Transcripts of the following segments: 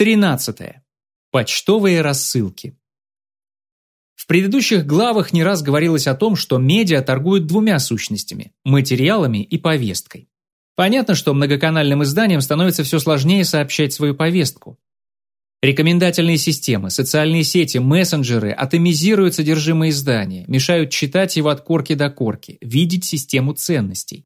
Тринадцатое. Почтовые рассылки. В предыдущих главах не раз говорилось о том, что медиа торгуют двумя сущностями – материалами и повесткой. Понятно, что многоканальным изданиям становится все сложнее сообщать свою повестку. Рекомендательные системы, социальные сети, мессенджеры атомизируют содержимое издания, мешают читать его от корки до корки, видеть систему ценностей.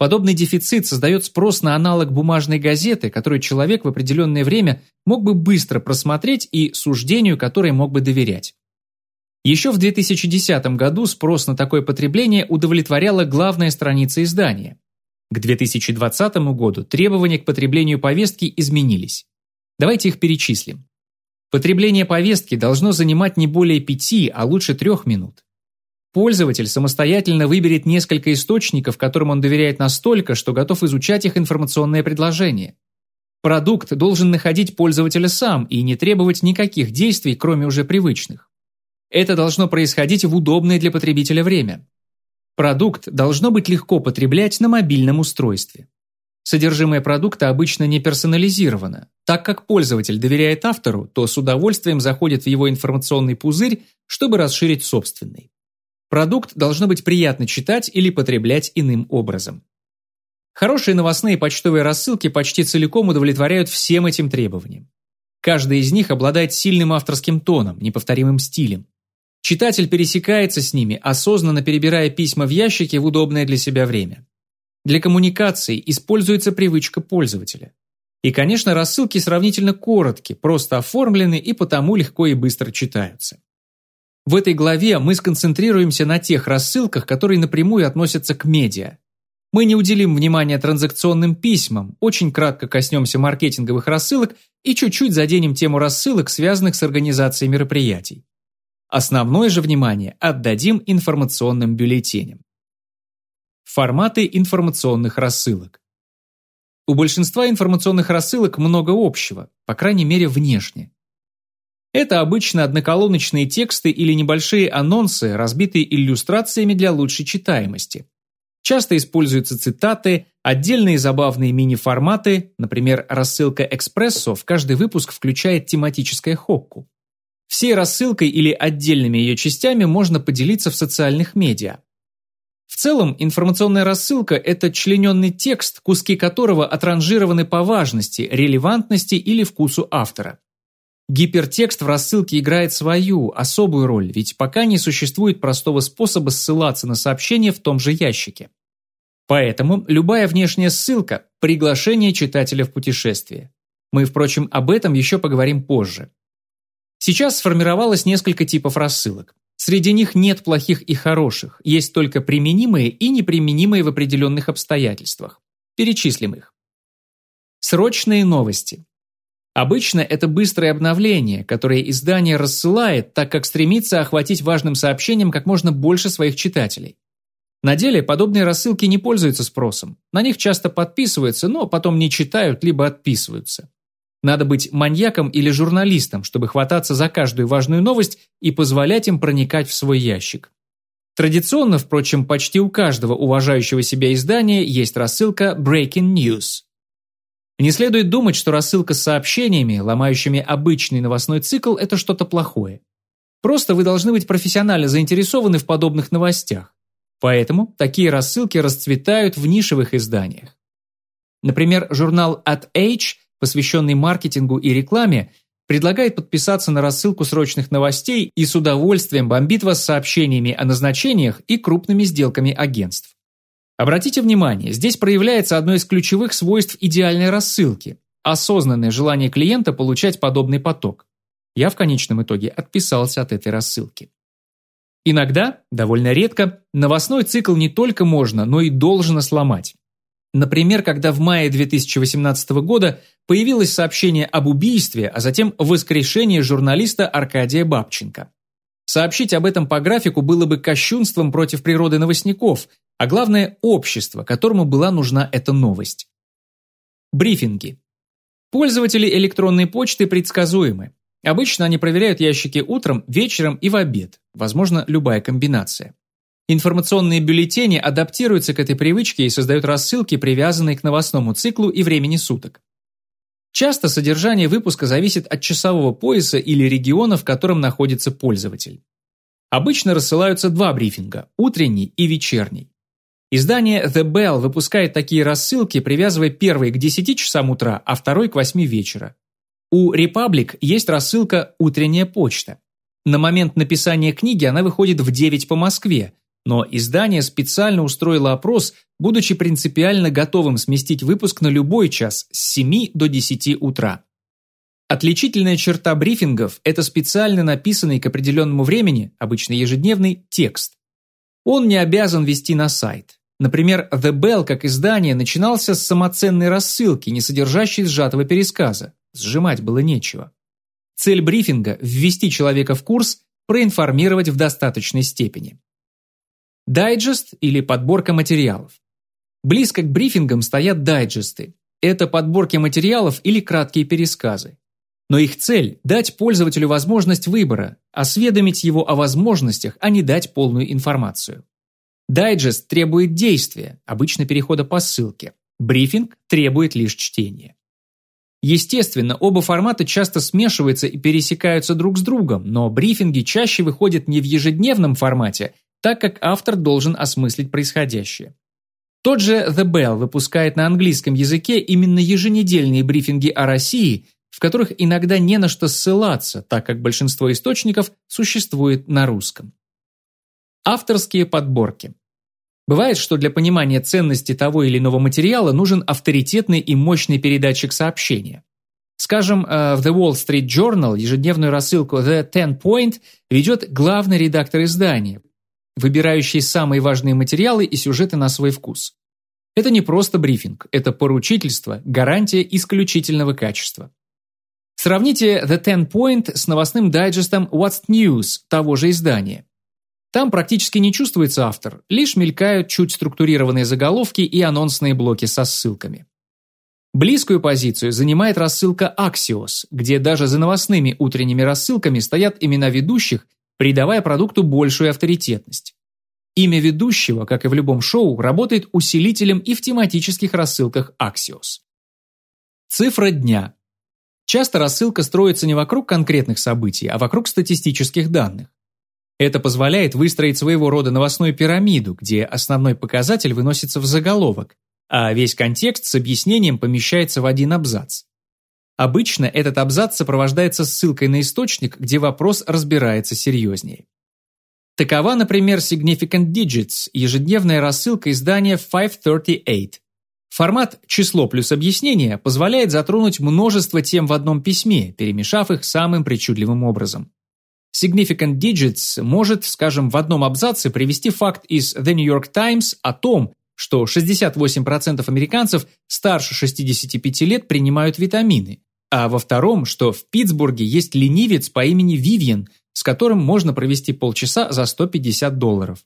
Подобный дефицит создает спрос на аналог бумажной газеты, которую человек в определенное время мог бы быстро просмотреть и суждению которой мог бы доверять. Еще в 2010 году спрос на такое потребление удовлетворяла главная страница издания. К 2020 году требования к потреблению повестки изменились. Давайте их перечислим. Потребление повестки должно занимать не более пяти, а лучше трех минут. Пользователь самостоятельно выберет несколько источников, которым он доверяет настолько, что готов изучать их информационное предложение. Продукт должен находить пользователя сам и не требовать никаких действий, кроме уже привычных. Это должно происходить в удобное для потребителя время. Продукт должно быть легко потреблять на мобильном устройстве. Содержимое продукта обычно не персонализировано. Так как пользователь доверяет автору, то с удовольствием заходит в его информационный пузырь, чтобы расширить собственный. Продукт должно быть приятно читать или потреблять иным образом. Хорошие новостные почтовые рассылки почти целиком удовлетворяют всем этим требованиям. Каждая из них обладает сильным авторским тоном, неповторимым стилем. Читатель пересекается с ними, осознанно перебирая письма в ящике в удобное для себя время. Для коммуникации используется привычка пользователя. И, конечно, рассылки сравнительно коротки, просто оформлены и потому легко и быстро читаются. В этой главе мы сконцентрируемся на тех рассылках, которые напрямую относятся к медиа. Мы не уделим внимания транзакционным письмам, очень кратко коснемся маркетинговых рассылок и чуть-чуть заденем тему рассылок, связанных с организацией мероприятий. Основное же внимание отдадим информационным бюллетеням. Форматы информационных рассылок. У большинства информационных рассылок много общего, по крайней мере внешне. Это обычно одноколоночные тексты или небольшие анонсы, разбитые иллюстрациями для лучшей читаемости. Часто используются цитаты, отдельные забавные мини-форматы, например, рассылка «Экспрессо» в каждый выпуск включает тематическое хокку. Всей рассылкой или отдельными ее частями можно поделиться в социальных медиа. В целом, информационная рассылка – это члененный текст, куски которого отранжированы по важности, релевантности или вкусу автора. Гипертекст в рассылке играет свою, особую роль, ведь пока не существует простого способа ссылаться на сообщение в том же ящике. Поэтому любая внешняя ссылка – приглашение читателя в путешествие. Мы, впрочем, об этом еще поговорим позже. Сейчас сформировалось несколько типов рассылок. Среди них нет плохих и хороших, есть только применимые и неприменимые в определенных обстоятельствах. Перечислим их. Срочные новости. Обычно это быстрое обновление, которое издание рассылает, так как стремится охватить важным сообщением как можно больше своих читателей. На деле подобные рассылки не пользуются спросом. На них часто подписываются, но потом не читают, либо отписываются. Надо быть маньяком или журналистом, чтобы хвататься за каждую важную новость и позволять им проникать в свой ящик. Традиционно, впрочем, почти у каждого уважающего себя издания есть рассылка Breaking News. Не следует думать, что рассылка с сообщениями, ломающими обычный новостной цикл, это что-то плохое. Просто вы должны быть профессионально заинтересованы в подобных новостях. Поэтому такие рассылки расцветают в нишевых изданиях. Например, журнал At Age посвященный маркетингу и рекламе, предлагает подписаться на рассылку срочных новостей и с удовольствием бомбит вас сообщениями о назначениях и крупными сделками агентств. Обратите внимание, здесь проявляется одно из ключевых свойств идеальной рассылки – осознанное желание клиента получать подобный поток. Я в конечном итоге отписался от этой рассылки. Иногда, довольно редко, новостной цикл не только можно, но и должно сломать. Например, когда в мае 2018 года появилось сообщение об убийстве, а затем воскрешении журналиста Аркадия Бабченко. Сообщить об этом по графику было бы кощунством против природы новостников, а главное – общество, которому была нужна эта новость. Брифинги. Пользователи электронной почты предсказуемы. Обычно они проверяют ящики утром, вечером и в обед, возможно, любая комбинация. Информационные бюллетени адаптируются к этой привычке и создают рассылки, привязанные к новостному циклу и времени суток. Часто содержание выпуска зависит от часового пояса или региона, в котором находится пользователь. Обычно рассылаются два брифинга – утренний и вечерний. Издание The Bell выпускает такие рассылки, привязывая первый к 10 часам утра, а второй к 8 вечера. У Republic есть рассылка «Утренняя почта». На момент написания книги она выходит в 9 по Москве, но издание специально устроило опрос, будучи принципиально готовым сместить выпуск на любой час с 7 до 10 утра. Отличительная черта брифингов – это специально написанный к определенному времени, обычно ежедневный, текст. Он не обязан вести на сайт. Например, The Bell как издание начинался с самоценной рассылки, не содержащей сжатого пересказа. Сжимать было нечего. Цель брифинга – ввести человека в курс, проинформировать в достаточной степени. Дайджест или подборка материалов. Близко к брифингам стоят дайджесты. Это подборки материалов или краткие пересказы. Но их цель – дать пользователю возможность выбора, осведомить его о возможностях, а не дать полную информацию. Дайджест требует действия, обычно перехода по ссылке. Брифинг требует лишь чтения. Естественно, оба формата часто смешиваются и пересекаются друг с другом, но брифинги чаще выходят не в ежедневном формате, так как автор должен осмыслить происходящее. Тот же The Bell выпускает на английском языке именно еженедельные брифинги о России, в которых иногда не на что ссылаться, так как большинство источников существует на русском. Авторские подборки. Бывает, что для понимания ценности того или иного материала нужен авторитетный и мощный передатчик сообщения. Скажем, э, в The Wall Street Journal ежедневную рассылку The Ten Point ведет главный редактор издания, выбирающий самые важные материалы и сюжеты на свой вкус. Это не просто брифинг, это поручительство, гарантия исключительного качества. Сравните The Ten Point с новостным дайджестом What's News того же издания. Там практически не чувствуется автор, лишь мелькают чуть структурированные заголовки и анонсные блоки со ссылками. Близкую позицию занимает рассылка Axios, где даже за новостными утренними рассылками стоят имена ведущих, придавая продукту большую авторитетность. Имя ведущего, как и в любом шоу, работает усилителем и в тематических рассылках Axios. Цифра дня. Часто рассылка строится не вокруг конкретных событий, а вокруг статистических данных. Это позволяет выстроить своего рода новостную пирамиду, где основной показатель выносится в заголовок, а весь контекст с объяснением помещается в один абзац. Обычно этот абзац сопровождается ссылкой на источник, где вопрос разбирается серьезнее. Такова, например, Significant Digits, ежедневная рассылка издания 538. Формат «число плюс объяснение» позволяет затронуть множество тем в одном письме, перемешав их самым причудливым образом. Significant Digits может, скажем, в одном абзаце привести факт из The New York Times о том, что 68% американцев старше 65 лет принимают витамины, а во втором, что в Питтсбурге есть ленивец по имени Вивьен, с которым можно провести полчаса за 150 долларов.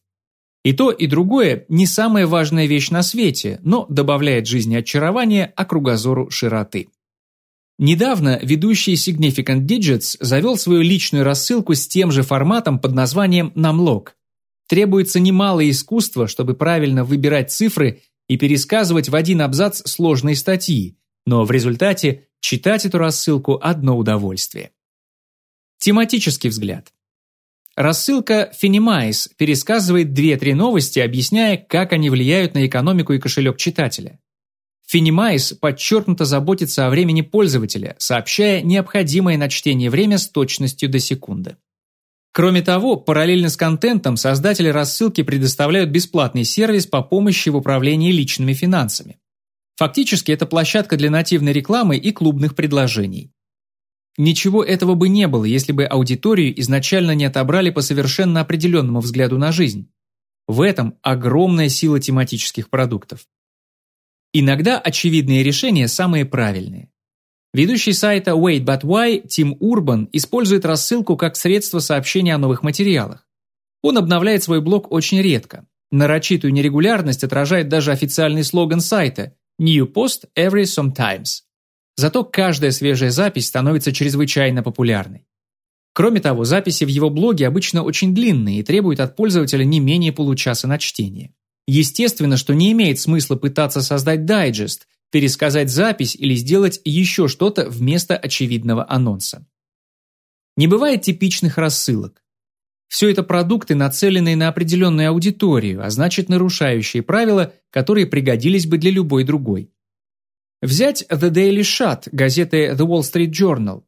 И то, и другое не самая важная вещь на свете, но добавляет жизни очарования, а кругозору широты. Недавно ведущий Significant Digits завел свою личную рассылку с тем же форматом под названием Namlog. Требуется немало искусства, чтобы правильно выбирать цифры и пересказывать в один абзац сложные статьи, но в результате читать эту рассылку – одно удовольствие. Тематический взгляд. Рассылка Finimize пересказывает 2-3 новости, объясняя, как они влияют на экономику и кошелек читателя. Finimize подчеркнуто заботится о времени пользователя, сообщая необходимое на чтение время с точностью до секунды. Кроме того, параллельно с контентом создатели рассылки предоставляют бесплатный сервис по помощи в управлении личными финансами. Фактически это площадка для нативной рекламы и клубных предложений. Ничего этого бы не было, если бы аудиторию изначально не отобрали по совершенно определенному взгляду на жизнь. В этом огромная сила тематических продуктов. Иногда очевидные решения самые правильные. Ведущий сайта Wait But Why Тим Урбан использует рассылку как средство сообщения о новых материалах. Он обновляет свой блог очень редко. Нарочитую нерегулярность отражает даже официальный слоган сайта «New Post Every Sometimes». Зато каждая свежая запись становится чрезвычайно популярной. Кроме того, записи в его блоге обычно очень длинные и требуют от пользователя не менее получаса на чтение. Естественно, что не имеет смысла пытаться создать дайджест, пересказать запись или сделать еще что-то вместо очевидного анонса. Не бывает типичных рассылок. Все это продукты, нацеленные на определенную аудиторию, а значит нарушающие правила, которые пригодились бы для любой другой. Взять The Daily Shot газеты The Wall Street Journal.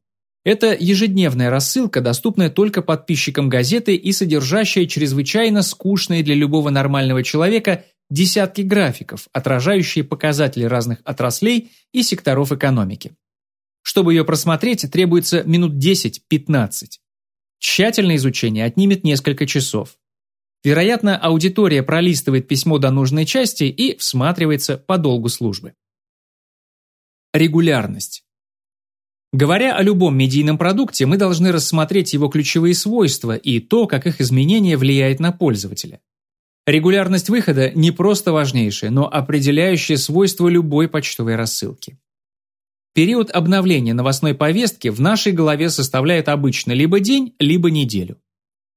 Это ежедневная рассылка, доступная только подписчикам газеты и содержащая чрезвычайно скучные для любого нормального человека десятки графиков, отражающие показатели разных отраслей и секторов экономики. Чтобы ее просмотреть, требуется минут 10-15. Тщательное изучение отнимет несколько часов. Вероятно, аудитория пролистывает письмо до нужной части и всматривается по долгу службы. Регулярность. Говоря о любом медийном продукте, мы должны рассмотреть его ключевые свойства и то, как их изменение влияет на пользователя. Регулярность выхода не просто важнейшее, но определяющее свойство любой почтовой рассылки. Период обновления новостной повестки в нашей голове составляет обычно либо день, либо неделю.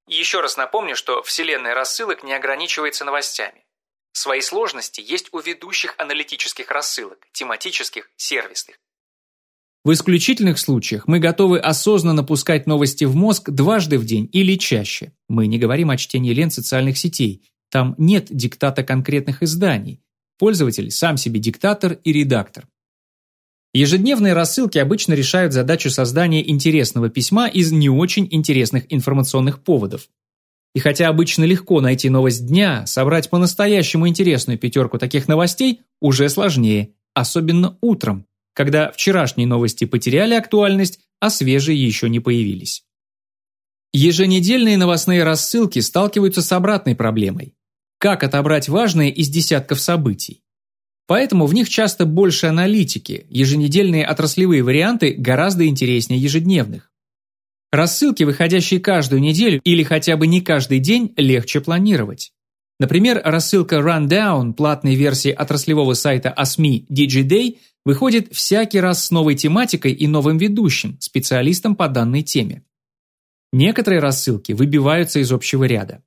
Еще раз напомню, что вселенная рассылок не ограничивается новостями. Свои сложности есть у ведущих аналитических рассылок, тематических, сервисных. В исключительных случаях мы готовы осознанно пускать новости в мозг дважды в день или чаще. Мы не говорим о чтении лент социальных сетей. Там нет диктата конкретных изданий. Пользователь сам себе диктатор и редактор. Ежедневные рассылки обычно решают задачу создания интересного письма из не очень интересных информационных поводов. И хотя обычно легко найти новость дня, собрать по-настоящему интересную пятерку таких новостей уже сложнее, особенно утром, когда вчерашние новости потеряли актуальность, а свежие еще не появились. Еженедельные новостные рассылки сталкиваются с обратной проблемой. Как отобрать важные из десятков событий? Поэтому в них часто больше аналитики, еженедельные отраслевые варианты гораздо интереснее ежедневных. Рассылки, выходящие каждую неделю или хотя бы не каждый день, легче планировать. Например, рассылка Rundown платной версии отраслевого сайта АСМИ DigiDay выходит всякий раз с новой тематикой и новым ведущим, специалистом по данной теме. Некоторые рассылки выбиваются из общего ряда.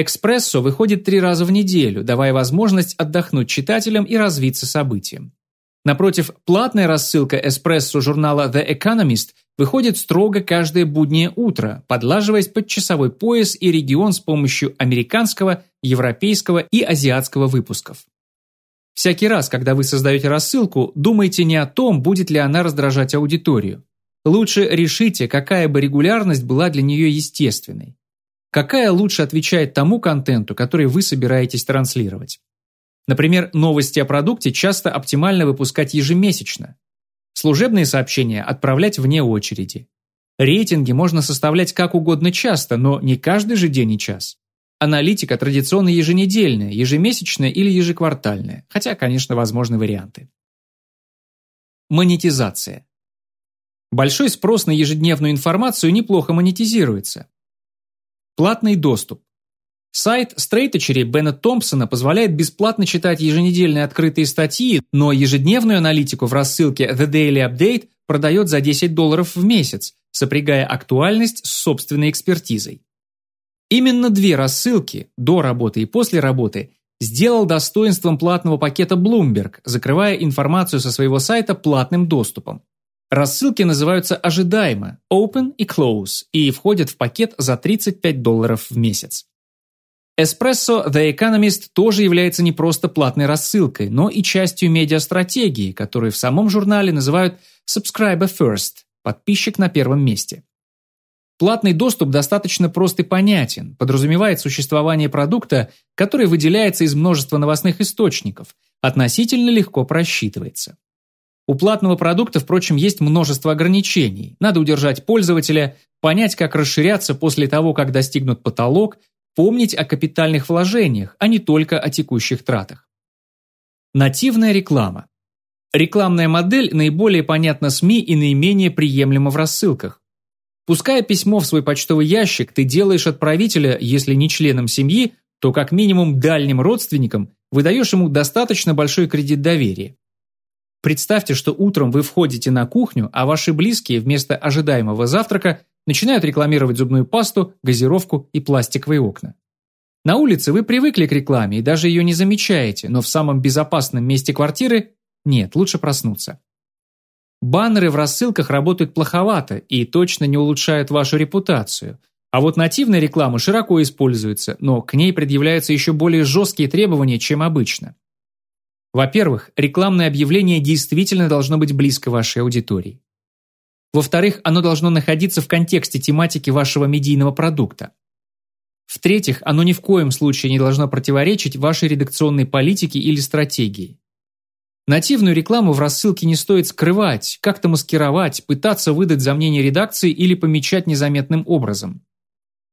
«Экспрессо» выходит три раза в неделю, давая возможность отдохнуть читателям и развиться событиям. Напротив, платная рассылка «Эспрессо» журнала The Economist выходит строго каждое буднее утро, подлаживаясь под часовой пояс и регион с помощью американского, европейского и азиатского выпусков. Всякий раз, когда вы создаете рассылку, думайте не о том, будет ли она раздражать аудиторию. Лучше решите, какая бы регулярность была для нее естественной. Какая лучше отвечает тому контенту, который вы собираетесь транслировать. Например, новости о продукте часто оптимально выпускать ежемесячно. Служебные сообщения отправлять вне очереди. Рейтинги можно составлять как угодно часто, но не каждый же день и час. Аналитика традиционно еженедельная, ежемесячная или ежеквартальная, хотя, конечно, возможны варианты. Монетизация. Большой спрос на ежедневную информацию неплохо монетизируется. Платный доступ. Сайт стрейточери Бена Томпсона позволяет бесплатно читать еженедельные открытые статьи, но ежедневную аналитику в рассылке The Daily Update продает за 10 долларов в месяц, сопрягая актуальность с собственной экспертизой. Именно две рассылки, до работы и после работы, сделал достоинством платного пакета Bloomberg, закрывая информацию со своего сайта платным доступом. Рассылки называются ожидаемо Open и Close и входят в пакет за 35 долларов в месяц. Espresso The Economist тоже является не просто платной рассылкой, но и частью медиастратегии, которую в самом журнале называют Subscriber First – подписчик на первом месте. Платный доступ достаточно прост и понятен, подразумевает существование продукта, который выделяется из множества новостных источников, относительно легко просчитывается. У платного продукта, впрочем, есть множество ограничений. Надо удержать пользователя, понять, как расширяться после того, как достигнут потолок, помнить о капитальных вложениях, а не только о текущих тратах. Нативная реклама. Рекламная модель наиболее понятна СМИ и наименее приемлема в рассылках. Пуская письмо в свой почтовый ящик, ты делаешь отправителя, если не членом семьи, то как минимум дальним родственником, выдаешь ему достаточно большой кредит доверия. Представьте, что утром вы входите на кухню, а ваши близкие вместо ожидаемого завтрака начинают рекламировать зубную пасту, газировку и пластиковые окна. На улице вы привыкли к рекламе и даже ее не замечаете, но в самом безопасном месте квартиры Нет, лучше проснуться. Баннеры в рассылках работают плоховато и точно не улучшают вашу репутацию. А вот нативная реклама широко используется, но к ней предъявляются еще более жесткие требования, чем обычно. Во-первых, рекламное объявление действительно должно быть близко вашей аудитории. Во-вторых, оно должно находиться в контексте тематики вашего медийного продукта. В-третьих, оно ни в коем случае не должно противоречить вашей редакционной политике или стратегии. Нативную рекламу в рассылке не стоит скрывать, как-то маскировать, пытаться выдать за мнение редакции или помечать незаметным образом.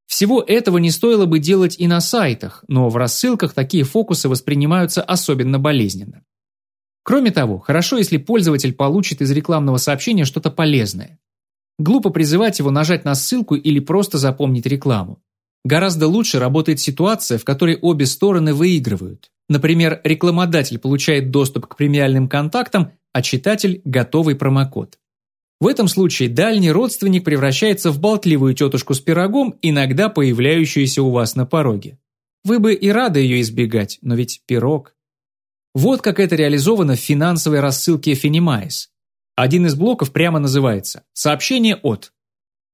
Всего этого не стоило бы делать и на сайтах, но в рассылках такие фокусы воспринимаются особенно болезненно. Кроме того, хорошо, если пользователь получит из рекламного сообщения что-то полезное. Глупо призывать его нажать на ссылку или просто запомнить рекламу. Гораздо лучше работает ситуация, в которой обе стороны выигрывают. Например, рекламодатель получает доступ к премиальным контактам, а читатель – готовый промокод. В этом случае дальний родственник превращается в болтливую тетушку с пирогом, иногда появляющуюся у вас на пороге. Вы бы и рады ее избегать, но ведь пирог. Вот как это реализовано в финансовой рассылке Finimize. Один из блоков прямо называется «Сообщение от».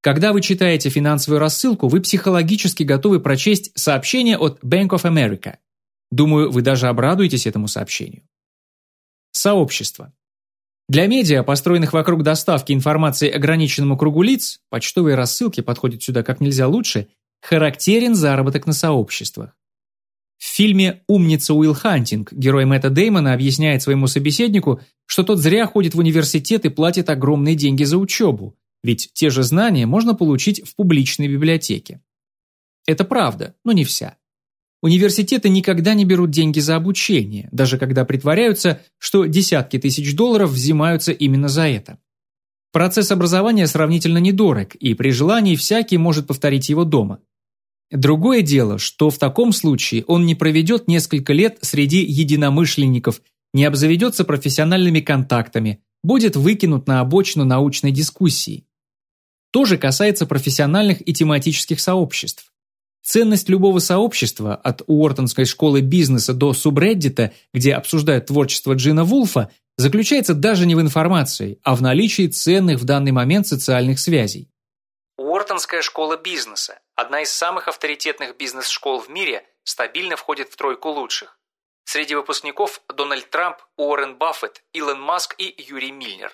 Когда вы читаете финансовую рассылку, вы психологически готовы прочесть сообщение от Bank of America. Думаю, вы даже обрадуетесь этому сообщению. Сообщество. Для медиа, построенных вокруг доставки информации ограниченному кругу лиц, почтовые рассылки подходят сюда как нельзя лучше, характерен заработок на сообществах. В фильме «Умница Уилл Хантинг» герой Мэтта Деймона объясняет своему собеседнику, что тот зря ходит в университет и платит огромные деньги за учебу, ведь те же знания можно получить в публичной библиотеке. Это правда, но не вся. Университеты никогда не берут деньги за обучение, даже когда притворяются, что десятки тысяч долларов взимаются именно за это. Процесс образования сравнительно недорог, и при желании всякий может повторить его дома. Другое дело, что в таком случае он не проведет несколько лет среди единомышленников, не обзаведется профессиональными контактами, будет выкинут на обочину научной дискуссии. То же касается профессиональных и тематических сообществ. Ценность любого сообщества, от Уортонской школы бизнеса до субреддита, где обсуждают творчество Джина Вулфа, заключается даже не в информации, а в наличии ценных в данный момент социальных связей. Уортонская школа бизнеса, одна из самых авторитетных бизнес-школ в мире, стабильно входит в тройку лучших. Среди выпускников Дональд Трамп, Уоррен Баффет, Илон Маск и Юрий Мильнер.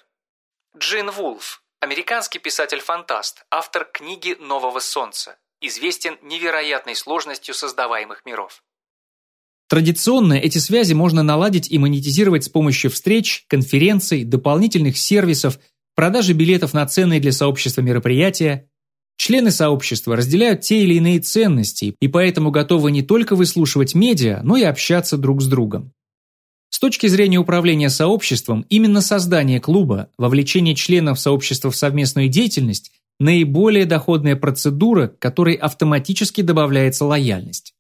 Джин Вулф, американский писатель-фантаст, автор книги «Нового солнца», известен невероятной сложностью создаваемых миров. Традиционно эти связи можно наладить и монетизировать с помощью встреч, конференций, дополнительных сервисов, продажи билетов на ценные для сообщества мероприятия, Члены сообщества разделяют те или иные ценности и поэтому готовы не только выслушивать медиа, но и общаться друг с другом. С точки зрения управления сообществом, именно создание клуба, вовлечение членов сообщества в совместную деятельность – наиболее доходная процедура, которой автоматически добавляется лояльность.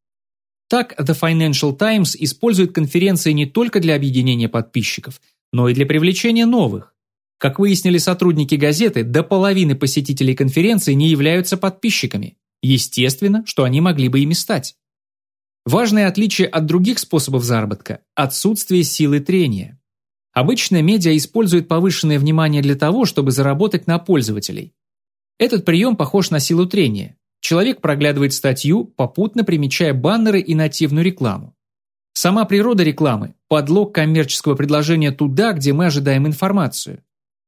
Так, The Financial Times использует конференции не только для объединения подписчиков, но и для привлечения новых. Как выяснили сотрудники газеты, до половины посетителей конференции не являются подписчиками. Естественно, что они могли бы ими стать. Важное отличие от других способов заработка – отсутствие силы трения. Обычно медиа используют повышенное внимание для того, чтобы заработать на пользователей. Этот прием похож на силу трения. Человек проглядывает статью, попутно примечая баннеры и нативную рекламу. Сама природа рекламы – подлог коммерческого предложения туда, где мы ожидаем информацию.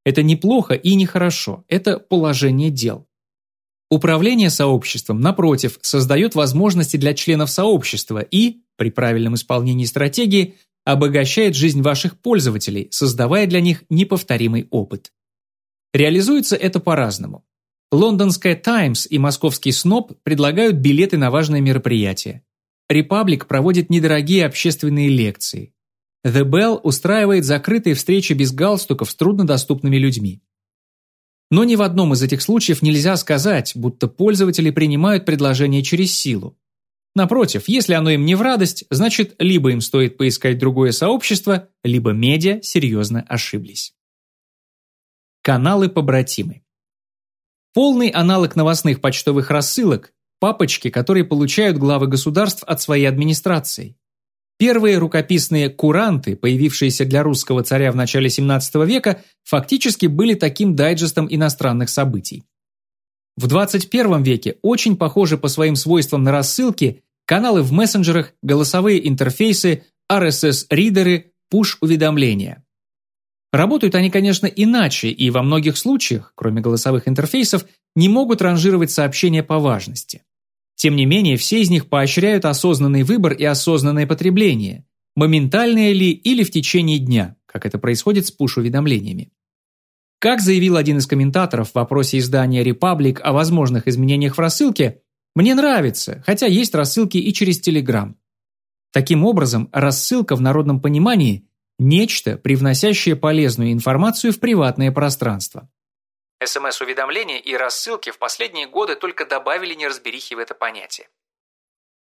Это неплохо и нехорошо, это положение дел. Управление сообществом, напротив, создает возможности для членов сообщества и, при правильном исполнении стратегии, обогащает жизнь ваших пользователей, создавая для них неповторимый опыт. Реализуется это по-разному. Лондонская Times и московский СНОП предлагают билеты на важные мероприятия. Репаблик проводит недорогие общественные лекции. The Bell устраивает закрытые встречи без галстуков с труднодоступными людьми. Но ни в одном из этих случаев нельзя сказать, будто пользователи принимают предложение через силу. Напротив, если оно им не в радость, значит, либо им стоит поискать другое сообщество, либо медиа серьезно ошиблись. Каналы-побратимы. Полный аналог новостных почтовых рассылок – папочки, которые получают главы государств от своей администрации. Первые рукописные куранты, появившиеся для русского царя в начале 17 века, фактически были таким дайджестом иностранных событий. В 21 веке очень похожи по своим свойствам на рассылки каналы в мессенджерах, голосовые интерфейсы, RSS-ридеры, push-уведомления. Работают они, конечно, иначе и во многих случаях, кроме голосовых интерфейсов, не могут ранжировать сообщения по важности. Тем не менее, все из них поощряют осознанный выбор и осознанное потребление, моментальное ли или в течение дня, как это происходит с пуш-уведомлениями. Как заявил один из комментаторов в вопросе издания Republic о возможных изменениях в рассылке, «Мне нравится, хотя есть рассылки и через Telegram». Таким образом, рассылка в народном понимании – нечто, привносящее полезную информацию в приватное пространство. СМС-уведомления и рассылки в последние годы только добавили неразберихи в это понятие.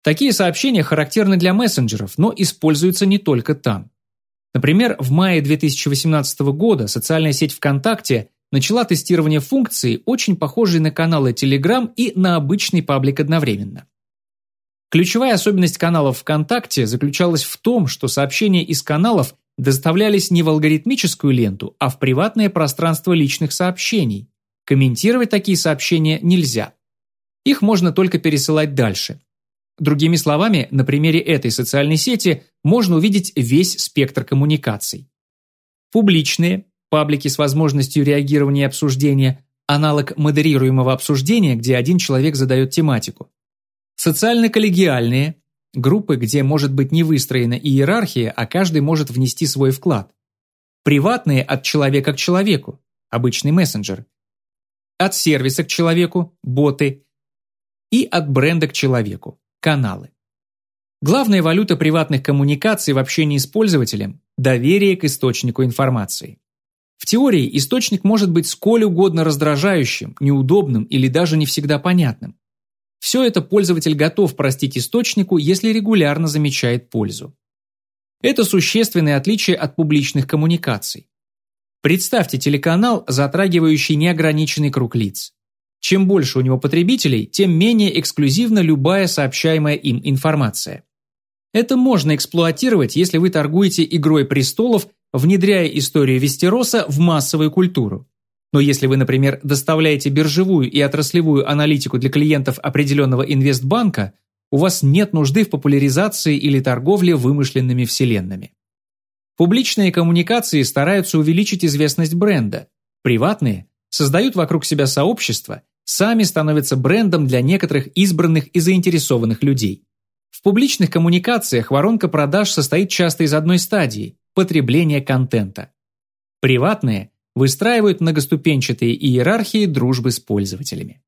Такие сообщения характерны для мессенджеров, но используются не только там. Например, в мае 2018 года социальная сеть ВКонтакте начала тестирование функции, очень похожей на каналы Telegram и на обычный паблик одновременно. Ключевая особенность каналов ВКонтакте заключалась в том, что сообщения из каналов доставлялись не в алгоритмическую ленту, а в приватное пространство личных сообщений. Комментировать такие сообщения нельзя. Их можно только пересылать дальше. Другими словами, на примере этой социальной сети можно увидеть весь спектр коммуникаций. Публичные, паблики с возможностью реагирования и обсуждения, аналог модерируемого обсуждения, где один человек задает тематику. Социально-коллегиальные, группы, где может быть не выстроена иерархия, а каждый может внести свой вклад. Приватные от человека к человеку, обычный мессенджер. От сервиса к человеку, боты. И от бренда к человеку, каналы. Главная валюта приватных коммуникаций в общении с пользователем – доверие к источнику информации. В теории источник может быть сколь угодно раздражающим, неудобным или даже не всегда понятным. Все это пользователь готов простить источнику, если регулярно замечает пользу. Это существенное отличие от публичных коммуникаций. Представьте телеканал, затрагивающий неограниченный круг лиц. Чем больше у него потребителей, тем менее эксклюзивна любая сообщаемая им информация. Это можно эксплуатировать, если вы торгуете «Игрой престолов», внедряя историю Вестероса в массовую культуру. Но если вы, например, доставляете биржевую и отраслевую аналитику для клиентов определенного инвестбанка, у вас нет нужды в популяризации или торговле вымышленными вселенными. Публичные коммуникации стараются увеличить известность бренда. Приватные создают вокруг себя сообщество, сами становятся брендом для некоторых избранных и заинтересованных людей. В публичных коммуникациях воронка продаж состоит часто из одной стадии – потребления контента. Приватные – выстраивают многоступенчатые иерархии дружбы с пользователями.